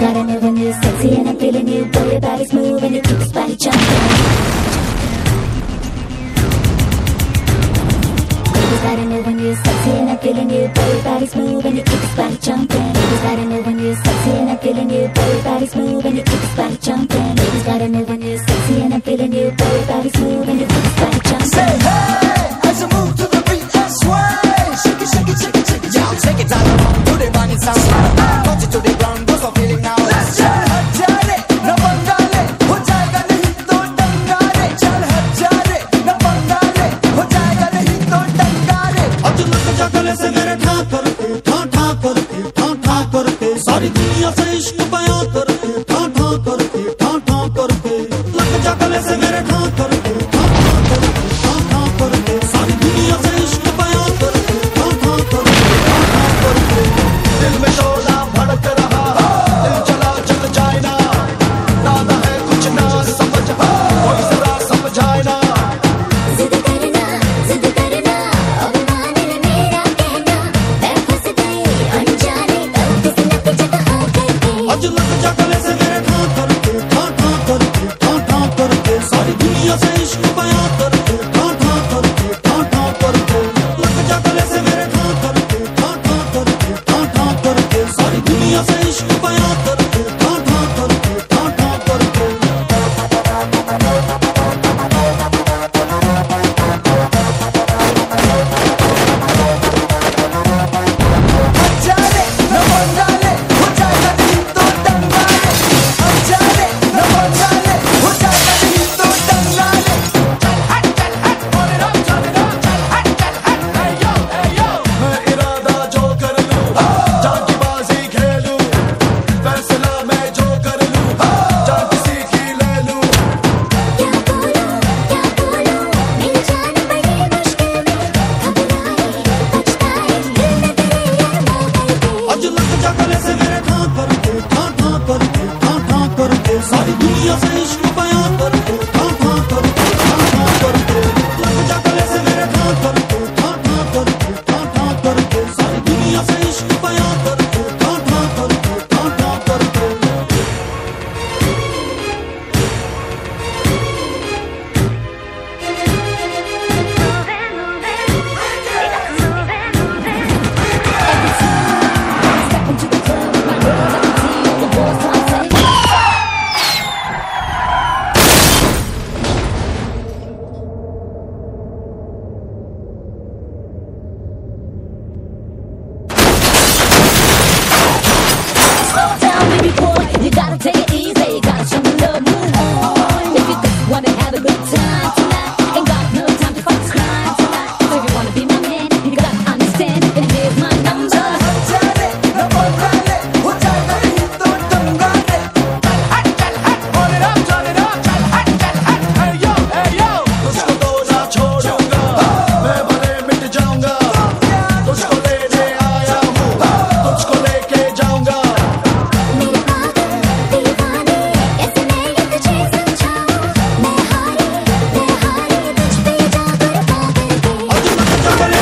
got a new one, you're sexy and I'm feeling you. Boy, your body's moving, you keep this body jumping. Baby's got a new one, you sexy and I'm feeling you. Boy, your body's moving, you keep this body jumping. Baby's got a new one, you sexy and I'm feeling you. Boy, your body's moving, you keep this body jumping. Your body's por. Só de dia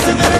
listen to